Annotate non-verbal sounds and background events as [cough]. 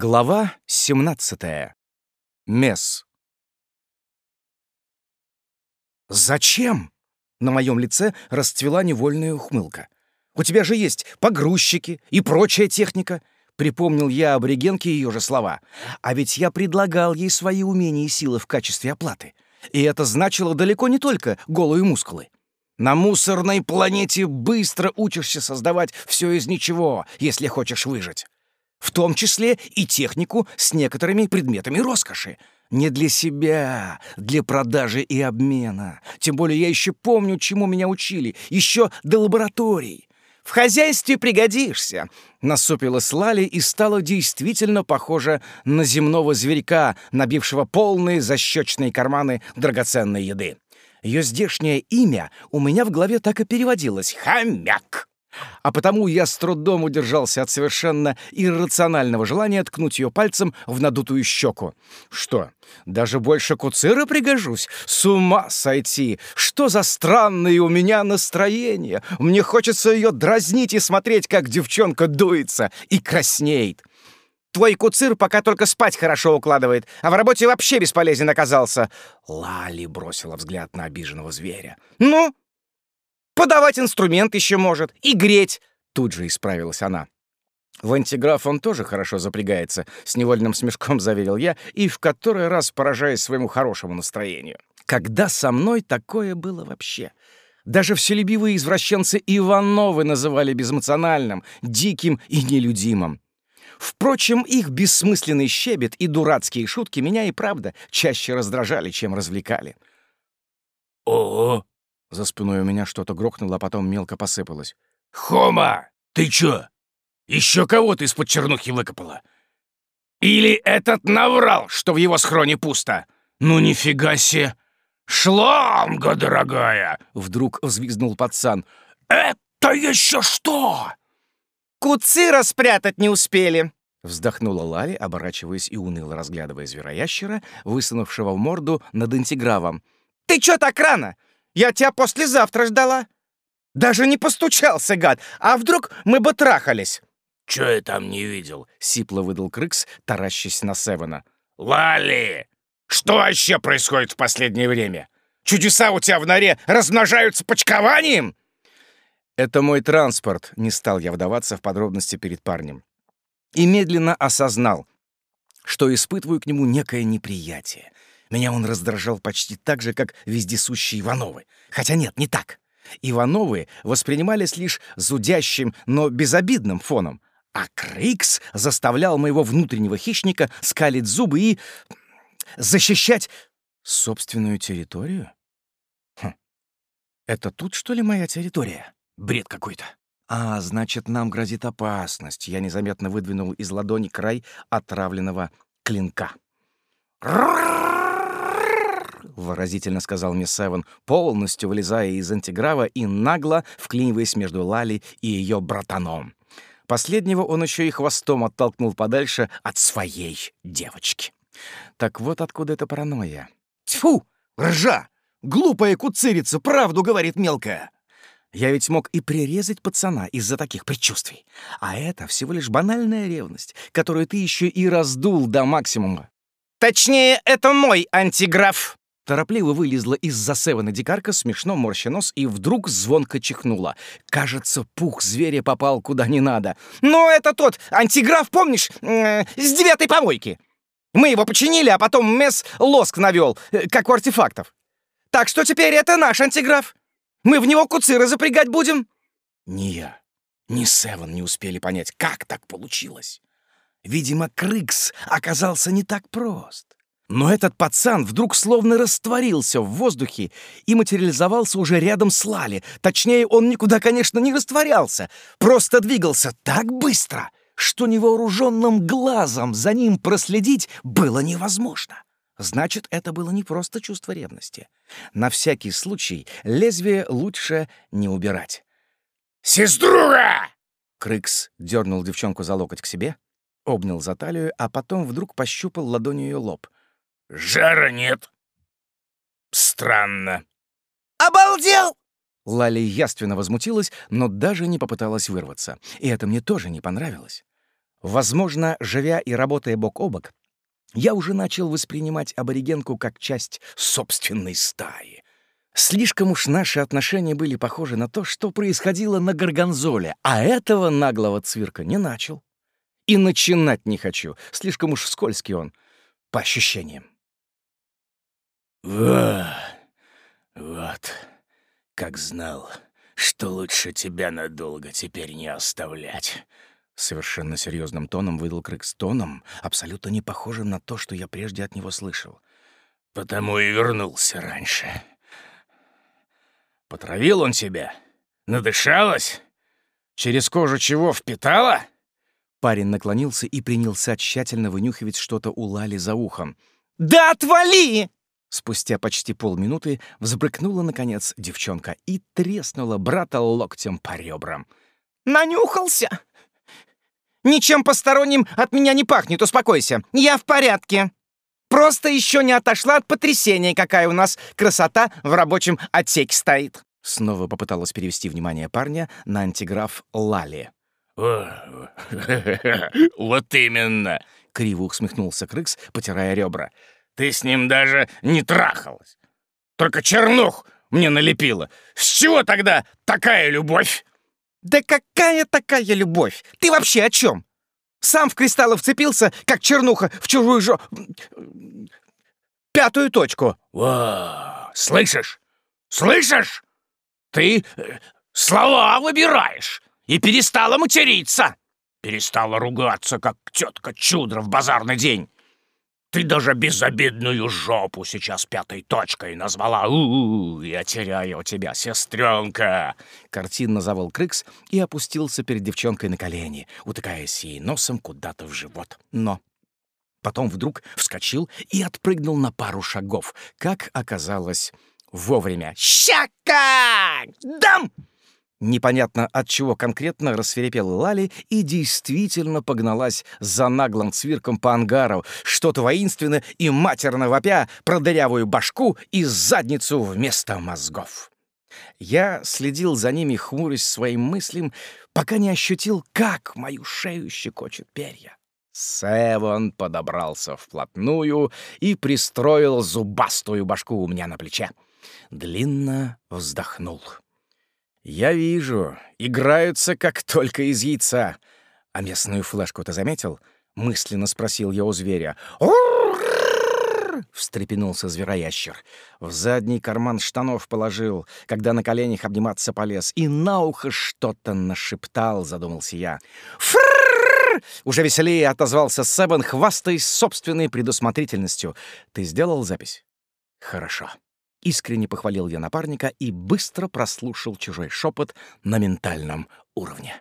Глава 17. Месс. «Зачем?» — на моем лице расцвела невольная ухмылка. «У тебя же есть погрузчики и прочая техника», — припомнил я аборигенке ее же слова. «А ведь я предлагал ей свои умения и силы в качестве оплаты. И это значило далеко не только голые мускулы. На мусорной планете быстро учишься создавать все из ничего, если хочешь выжить» в том числе и технику с некоторыми предметами роскоши. Не для себя, для продажи и обмена. Тем более я еще помню, чему меня учили, еще до лабораторий. В хозяйстве пригодишься. Насупилась Лали и стала действительно похожа на земного зверька, набившего полные защечные карманы драгоценной еды. Ее здешнее имя у меня в голове так и переводилось — «Хомяк». А потому я с трудом удержался от совершенно иррационального желания ткнуть ее пальцем в надутую щеку. Что, даже больше куцира пригожусь? С ума сойти! Что за странное у меня настроение? Мне хочется ее дразнить и смотреть, как девчонка дуется и краснеет. Твой куцир пока только спать хорошо укладывает, а в работе вообще бесполезен оказался. Лали бросила взгляд на обиженного зверя. Ну, Подавать инструмент еще может. И греть. Тут же исправилась она. В антиграф он тоже хорошо запрягается, с невольным смешком заверил я и в который раз поражаясь своему хорошему настроению. Когда со мной такое было вообще? Даже вселюбивые извращенцы Ивановы называли безэмоциональным, диким и нелюдимым. Впрочем, их бессмысленный щебет и дурацкие шутки меня и правда чаще раздражали, чем развлекали. «Ого!» За спиной у меня что-то грохнуло, а потом мелко посыпалось. «Хома, ты чё? Еще кого-то из-под чернухи выкопала? Или этот наврал, что в его схроне пусто? Ну нифига себе! Шламга, дорогая!» Вдруг взвизгнул пацан. «Это еще что?» «Куцира спрятать не успели!» Вздохнула Лали, оборачиваясь и уныло разглядывая звероящера, высунувшего в морду над антигравом. «Ты чё так рано? Я тебя послезавтра ждала. Даже не постучался, гад. А вдруг мы бы трахались?» «Чё я там не видел?» — сипло выдал Крыкс, таращась на Севена. «Лали! Что вообще происходит в последнее время? Чудеса у тебя в норе размножаются почкованием?» «Это мой транспорт», — не стал я вдаваться в подробности перед парнем. И медленно осознал, что испытываю к нему некое неприятие. Меня он раздражал почти так же, как вездесущие Ивановы. Хотя нет, не так. Ивановы воспринимались лишь зудящим, но безобидным фоном, а Крикс заставлял моего внутреннего хищника скалить зубы и защищать собственную территорию? Хм. Это тут, что ли, моя территория? Бред какой-то. А, значит, нам грозит опасность. Я незаметно выдвинул из ладони край отравленного клинка. Выразительно сказал мисс Севен, полностью вылезая из антиграва и нагло вклиниваясь между Лали и ее братаном. Последнего он еще и хвостом оттолкнул подальше от своей девочки. Так вот откуда эта паранойя. Тьфу! Ржа! Глупая куцырица, правду говорит мелкая. Я ведь мог и прирезать пацана из-за таких предчувствий. А это всего лишь банальная ревность, которую ты еще и раздул до максимума. Точнее, это мой антиграф. Торопливо вылезла из-за Севена дикарка, смешно морща нос, и вдруг звонко чихнула. Кажется, пух зверя попал куда не надо. «Ну, это тот антиграф, помнишь, э, с девятой помойки? Мы его починили, а потом Месс лоск навел, э, как у артефактов. Так что теперь это наш антиграф. Мы в него куциры запрягать будем». Ни я, ни Севен не успели понять, как так получилось. Видимо, Крыкс оказался не так прост. Но этот пацан вдруг словно растворился в воздухе и материализовался уже рядом с Лали. Точнее, он никуда, конечно, не растворялся, просто двигался так быстро, что невооруженным глазом за ним проследить было невозможно. Значит, это было не просто чувство ревности. На всякий случай лезвие лучше не убирать. «Сеструга!» Крыкс дернул девчонку за локоть к себе, обнял за талию, а потом вдруг пощупал ладонью ее лоб — Жара нет. Странно. Обалдел! Лали яственно возмутилась, но даже не попыталась вырваться. И это мне тоже не понравилось. Возможно, живя и работая бок о бок, я уже начал воспринимать аборигенку как часть собственной стаи. Слишком уж наши отношения были похожи на то, что происходило на Горгонзоле, а этого наглого цвирка не начал. И начинать не хочу, слишком уж скользкий он, по ощущениям. «Вот, вот, как знал, что лучше тебя надолго теперь не оставлять». Совершенно серьезным тоном выдал Крыкс тоном, абсолютно не похожим на то, что я прежде от него слышал. «Потому и вернулся раньше. Потравил он тебя? Надышалась? Через кожу чего впитала?» Парень наклонился и принялся тщательно вынюхивать что-то у Лали за ухом. «Да отвали!» Спустя почти полминуты взбрыкнула, наконец, девчонка и треснула брата локтем по ребрам. «Нанюхался? Ничем посторонним от меня не пахнет, успокойся. Я в порядке. Просто еще не отошла от потрясения, какая у нас красота в рабочем отсеке стоит». Снова попыталась перевести внимание парня на антиграф Лали. [laughs] «Вот именно!» — криво усмехнулся Крыкс, потирая ребра. «Ты с ним даже не трахалась. Только чернух мне налепила. С чего тогда такая любовь?» «Да какая такая любовь? Ты вообще о чем? Сам в кристаллы вцепился, как чернуха в чужую жо... пятую точку». «Во, слышишь? Слышишь? Ты э, слова выбираешь и перестала материться. Перестала ругаться, как тетка Чудра в базарный день. Ты даже безобидную жопу сейчас пятой точкой назвала. У, -у, -у я теряю тебя, сестренка. Картинно завыл Крыкс и опустился перед девчонкой на колени, утыкаясь ей носом куда-то в живот. Но потом вдруг вскочил и отпрыгнул на пару шагов, как оказалось вовремя. «Щака! Дам!» Непонятно от чего конкретно рассверепела Лали и действительно погналась за наглым цвирком по ангару, что-то воинственно и матерно вопя про дырявую башку и задницу вместо мозгов. Я следил за ними, хмурясь своим мыслям, пока не ощутил, как мою шею щекочет перья. Севон подобрался вплотную и пристроил зубастую башку у меня на плече. Длинно вздохнул. «Я вижу. Играются как только из яйца. А местную флешку ты заметил?» — мысленно спросил я у зверя. встрепенулся звероящер. В задний карман штанов положил, когда на коленях обниматься полез, и на ухо что-то нашептал, задумался я. «Фрррр!» — уже веселее отозвался Себен, хвастаясь собственной предусмотрительностью. «Ты сделал запись?» «Хорошо». Искренне похвалил я напарника и быстро прослушал чужой шепот на ментальном уровне.